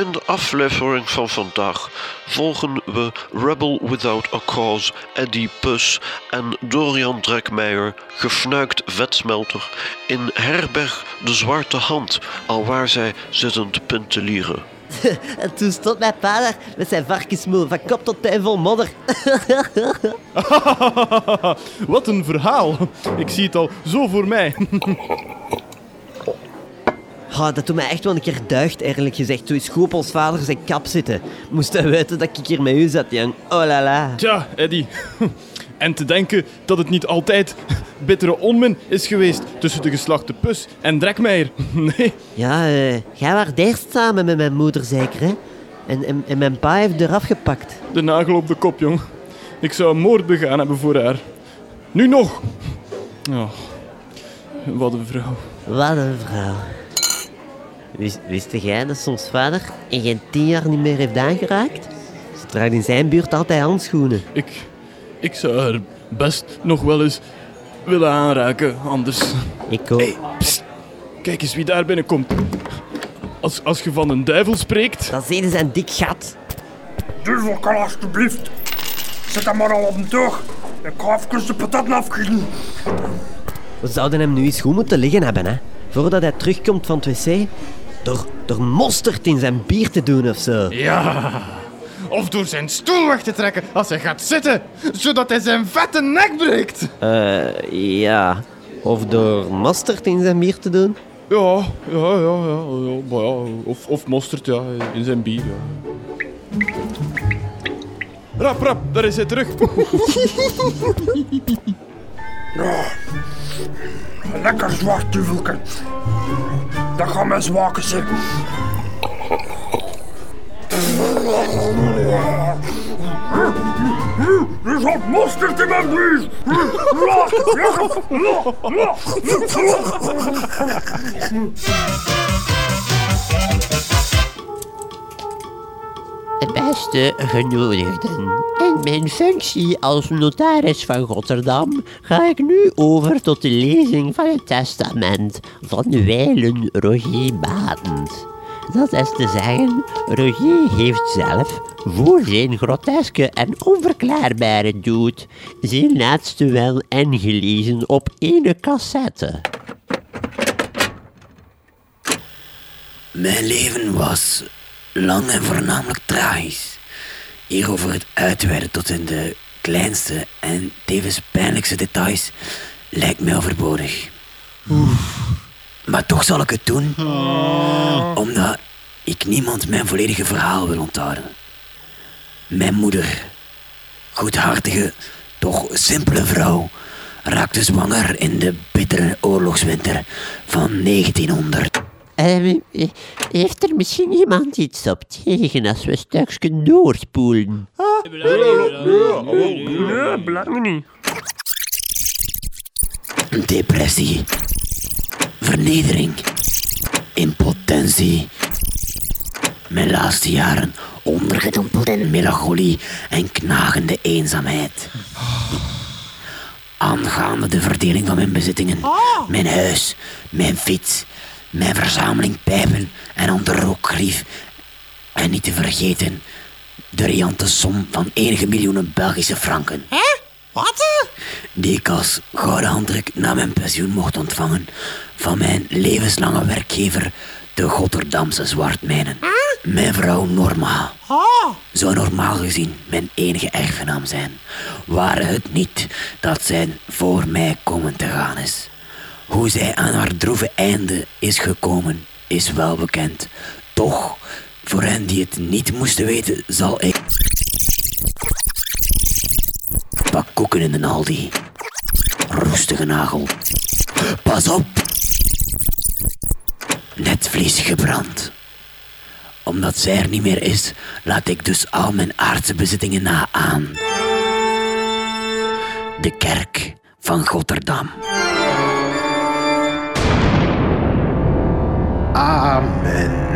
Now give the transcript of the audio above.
In de aflevering van vandaag volgen we Rebel Without a Cause, Eddie Pus en Dorian Drekmeijer, gefnuikt vetsmelter, in herberg De Zwarte Hand, alwaar zij zitten te pintelieren. En toen stond mijn pa daar met zijn varkensmoel van kop tot teen vol modder. Wat een verhaal. Ik zie het al zo voor mij. Oh, dat doet mij echt wel een keer duigt, eerlijk gezegd. Toen is goed op ons vader zijn kap zitten. Moest hij weten dat ik hier met u zat, jong. Oh la la. Tja, Eddie. En te denken dat het niet altijd bittere onmin is geweest tussen de geslachte Pus en Drekmeijer. Nee, Ja, eh, jij was eerst samen met mijn moeder zeker, hè? En, en, en mijn pa heeft eraf gepakt. de nagel op de kop, jong. Ik zou een moord begaan hebben voor haar. Nu nog. Oh, wat een vrouw. Wat een vrouw. Wist, wist jij dat soms vader in geen tien jaar niet meer heeft aangeraakt? Ze draagt in zijn buurt altijd handschoenen. Ik, ik zou haar best nog wel eens willen aanraken, anders. Ik ook. Hey, psst. Kijk eens wie daar binnenkomt. Als, als je van een duivel spreekt... Dat zien zijn dik gat. Duivel kan alsjeblieft. Zet hem maar al op een toog. Ik ga even de pataten afgieten. We zouden hem nu eens goed moeten liggen hebben, hè? Voordat hij terugkomt van het wc. Door, door mosterd in zijn bier te doen of zo. Ja. Of door zijn stoel weg te trekken als hij gaat zitten, zodat hij zijn vette nek breekt. Eh, ja. Of door mosterd in zijn bier te doen. Ja, ja, ja, ja, ja, maar ja. Of, of mosterd, ja, in zijn bier. Ja. Rap, rap, daar is hij terug. Lekker zwart duvelke. Dat gaan mijn zwaken zijn. Er zat mosterd in mijn bier. Beste genodigden, in mijn functie als notaris van Rotterdam ga ik nu over tot de lezing van het testament van wijlen Rogier Badend. Dat is te zeggen, Rogier heeft zelf, voor zijn groteske en onverklaarbare dood, zijn laatste wel ingelezen op ene cassette. Mijn leven was lang en voornamelijk tragisch. Hierover het uitweiden tot in de kleinste en tevens pijnlijkste details lijkt mij overbodig. Maar toch zal ik het doen, omdat ik niemand mijn volledige verhaal wil onthouden. Mijn moeder, goedhartige, toch simpele vrouw, raakte zwanger in de bittere oorlogswinter van 1900. Ehm, eh, heeft er misschien iemand iets op tegen als we een stukje doorspoelen? Nee, belangrijk niet. Depressie. Vernedering. Impotentie. Mijn laatste jaren ondergedompeld in melancholie en knagende eenzaamheid. Aangaande de verdeling van mijn bezittingen, mijn huis, mijn fiets, mijn verzameling pijpen en ander rookgrief. En niet te vergeten, de riante som van enige miljoenen Belgische franken. Die ik als gouden handdruk na mijn pensioen mocht ontvangen van mijn levenslange werkgever, de Rotterdamse Zwartmijnen. Mijn vrouw Norma zou normaal gezien mijn enige erfgenaam zijn, ware het niet dat zij voor mij komen te gaan is. Hoe zij aan haar droeve einde is gekomen, is wel bekend. Toch, voor hen die het niet moesten weten, zal ik... Pak koeken in de Aldi. Roestige nagel. Pas op! Netvlies gebrand. Omdat zij er niet meer is, laat ik dus al mijn aardse bezittingen na aan. De kerk van Rotterdam. Amen.